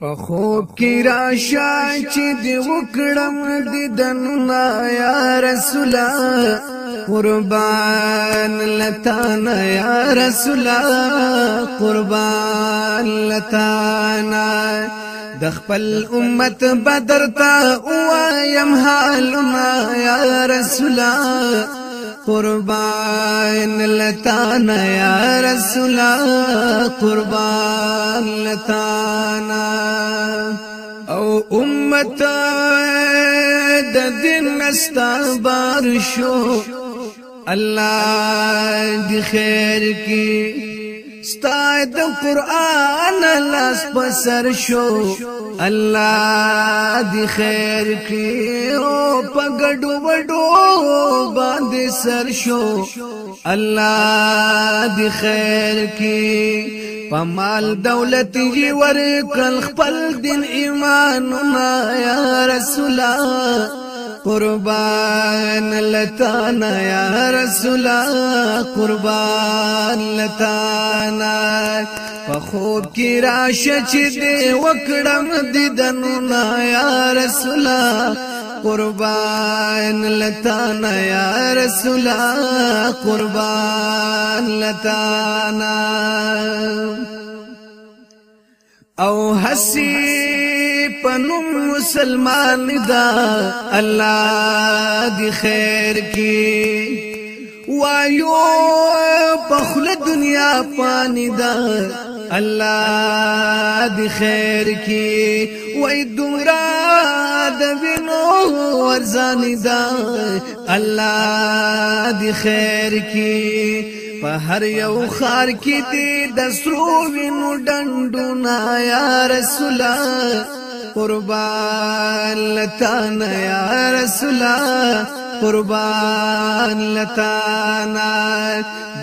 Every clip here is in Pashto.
خوب کی راشا چې دی وکړم د دنا یا رسول قربان لتانا یا رسول قربان لتانا د خپل امت بدر تا وایم حالنا یا رسول قربان لتانا یا رسول قربان لتانا او امت د دین نستا بار شو الله دی خیر کی ستا د قران لاس پسر شو الله دی خیر کی او پګډو وډو باندې باندې سر شو الله دی خیر کی پمال دولت یې ورکل خپل دین ایمان ما یا رسولا قربان لتانا یا رسولا قربان لتانا فخوب کی راشه چې دې وکړم دیدنونه یا رسولا قربان لتا نا یا سلا قربان او حسی پنو مسلمان دا اللہ کی وایو پخل دنیا پانی دا اللہ خیر کی وی دون د وینو ورزانی دا الله دی خیر کی په هر یو خار کې دې د سرو وینو ډنډونه یا رسول قربان لتانا یا رسول قربان لتانا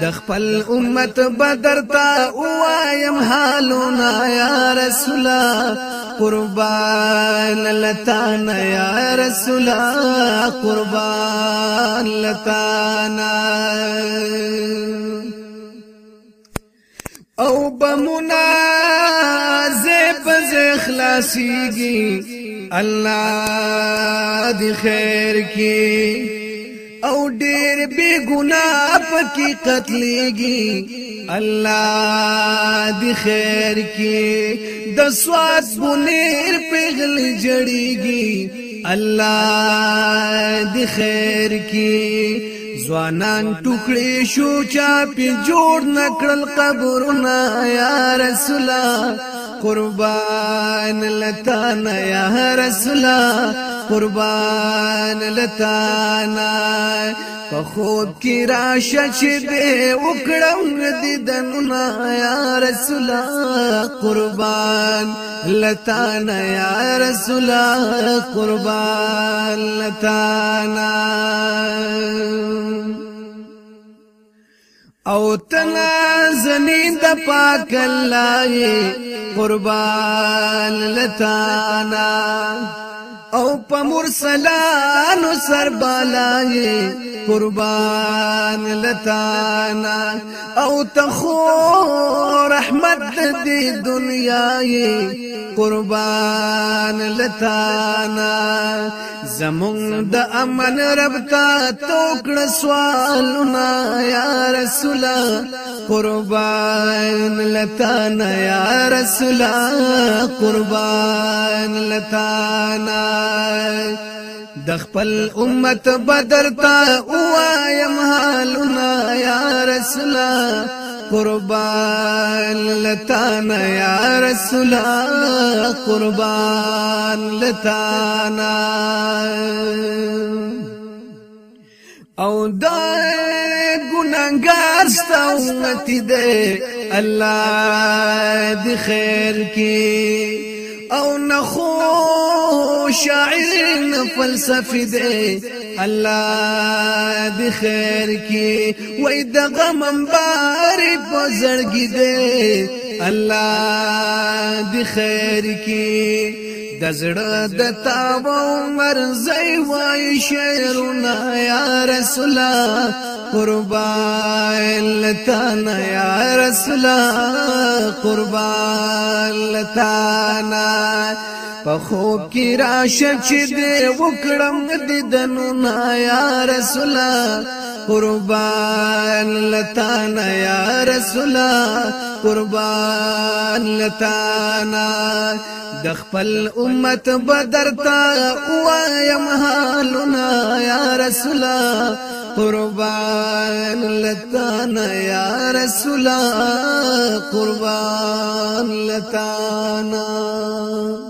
د خپل امت بدر تا وایم حالونه یا رسول قربان لتانا یا رسول قربان لتانا او بمنا زب ز اخلاصيږي الله دې خير کې او ډیر بے گناہ پکی قتلېږي الله دی خیر کې د سواد بنیر پغل جړېږي الله دی خیر کې ځوانان ټوکړې شو چا په جوړ نکړل قبرونه یا رسول قربان لتا نه یا رسول قربان لتانا په خوب کې راشه چې دې وکړم دیدنونه یا رسول قربان لتانا یا رسول قربان لتانا او تنا زمین د پاک الله قربان لتانا او په مرسلانو سر بالای قربان لتانا او تخو رحمت دې دنیاي قربان لتانا زمون د امن رب تا توکړ سوالنا یا رسول قربان لتانا یا رسول قربان لتانا د خپل امت بدر تا اوایم حالنا یا رسول قربان لتانا یا رسول قربان لتانا او دا ګناګار ستومت دې الله دی خیر کی او نخو شاعر فلسفي دي الله د خیر کې وای د غم الله د خیر کې د زړه د تاب عمر زای وای شعرنا یا رسول قربان لتانا یا رسول قربان لتانا په خوب کې راشه چې دې وکړم د دنو نا یا رسول الله قربان لتانا يا رسول قربان لتانا د أمة امت بدرتا وایم حالنا يا رسول قربان لتانا يا رسول قربان لتانا